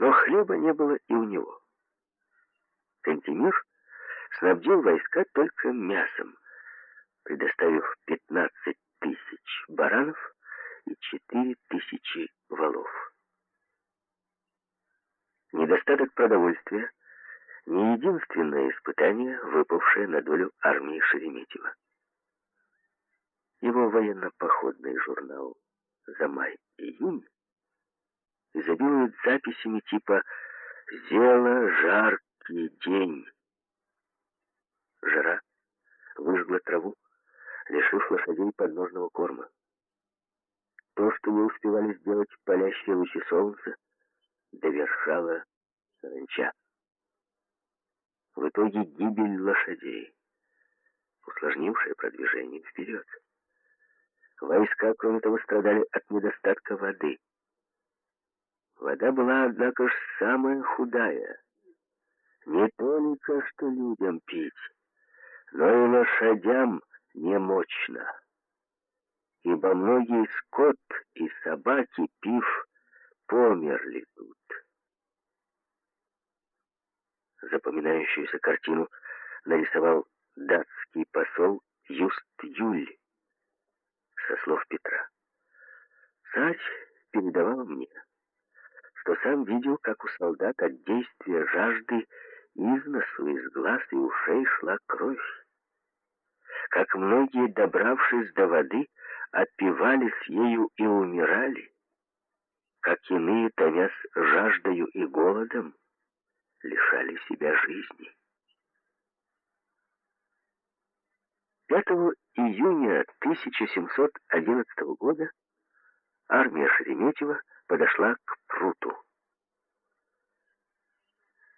Но хлеба не было и у него. Кантемир снабдил войска только мясом, предоставив 15 тысяч баранов и 4 тысячи валов. Недостаток продовольствия не единственное испытание, выпавшее на долю армии Шереметьева. Его военно-походный журнал за май-июнь изобилует записями типа «Зело, жаркий день». Жара выжгла траву, лишив лошадей подножного корма. То, что не успевали сделать палящие лучи солнца, довершала саранча. В итоге гибель лошадей, усложнившая продвижение вперед. Войска, кроме того, страдали от недостатка воды. Вода была, однако ж, самая худая. Не только что людям пить, но и лошадям немощно. Ибо многие скот и собаки, пив, померли тут. Запоминающуюся картину нарисовал датский посол Юст Юль со слов Петра. Царь передавал мне, что сам видел, как у солдат от действия жажды из носу, из глаз и ушей шла кровь. Как многие, добравшись до воды, отпивались ею и умирали. Как иные, томясь жаждою и голодом, лишали себя жизни. 5 июня 1711 года армия Шереметьева подошла к Пруту.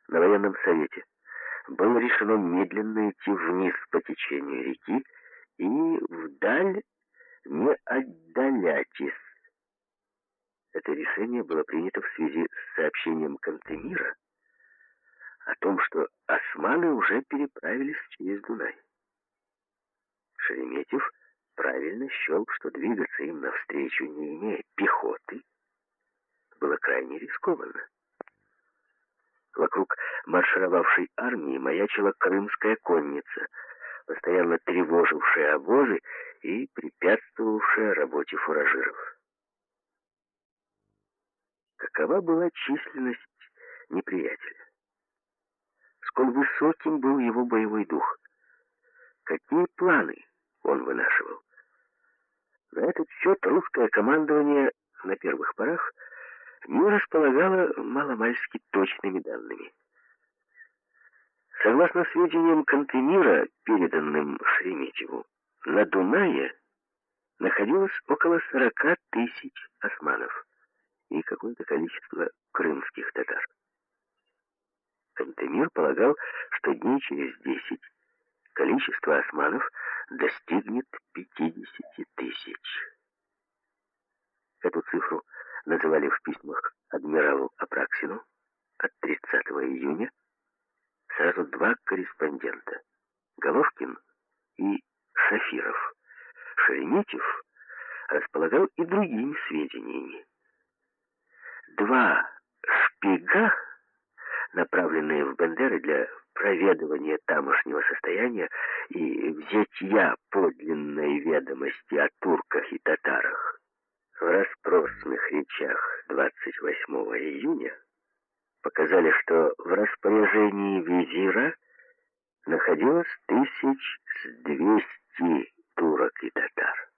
На военном совете было решено медленно идти вниз по течению реки и вдаль не отдалятись. Это решение было принято в связи с сообщением Кантемира о том, что османы уже переправились через Дунай. Шереметьев правильно счел, что двигаться им навстречу, не имея пехоты, крайне рискованно. Вокруг маршировавшей армии маячила крымская конница, постоянно тревожившая обозы и препятствовавшая работе фуражиров. Какова была численность неприятеля? Сколь высоким был его боевой дух? Какие планы он вынашивал? На этот счет русское командование на первых порах не располагало маломальски точными данными. Согласно сведениям Кантемира, переданным Шереметьеву, на Дунае находилось около 40 тысяч османов и какое-то количество крымских татар. Кантемир полагал, что дней через 10 количество османов достигнет 50 тысяч. Эту цифру называли в письмах адмиралу Апраксину от 30 июня сразу два корреспондента — Головкин и Шафиров. Шереметьев располагал и другими сведениями. Два шпига, направленные в Бендеры для проведывания тамошнего состояния и взятия подлинной ведомости о турках и татарах, в распросных речах 28 июня показали, что в распоряжении визира находилось тысяч с двести турок и татар.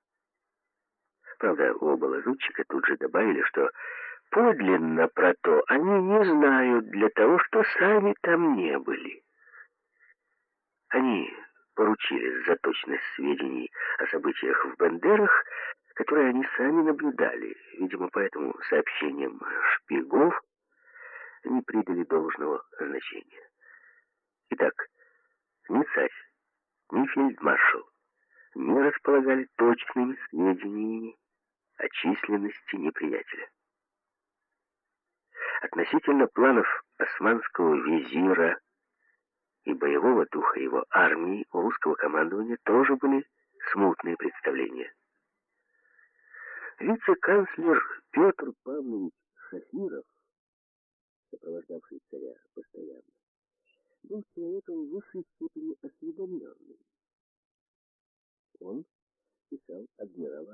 Правда, оба лазутчика тут же добавили, что подлинно про то они не знают для того, что сами там не были. Они поручились за точность сведений о событиях в Бендерах, которые они сами наблюдали. Видимо, поэтому сообщениям шпигов не придали должного значения. Итак, ни царь, ни фельдмаршал не располагали точными сведениями о численности неприятеля. Относительно планов османского визира и боевого духа его армии у русского командования тоже были смутные представления. Вице-канцлер Петр Павлович Шафиров сопровождавший царя постоянно, был человеком в высшей степени осведомленным. Он писал адмиралу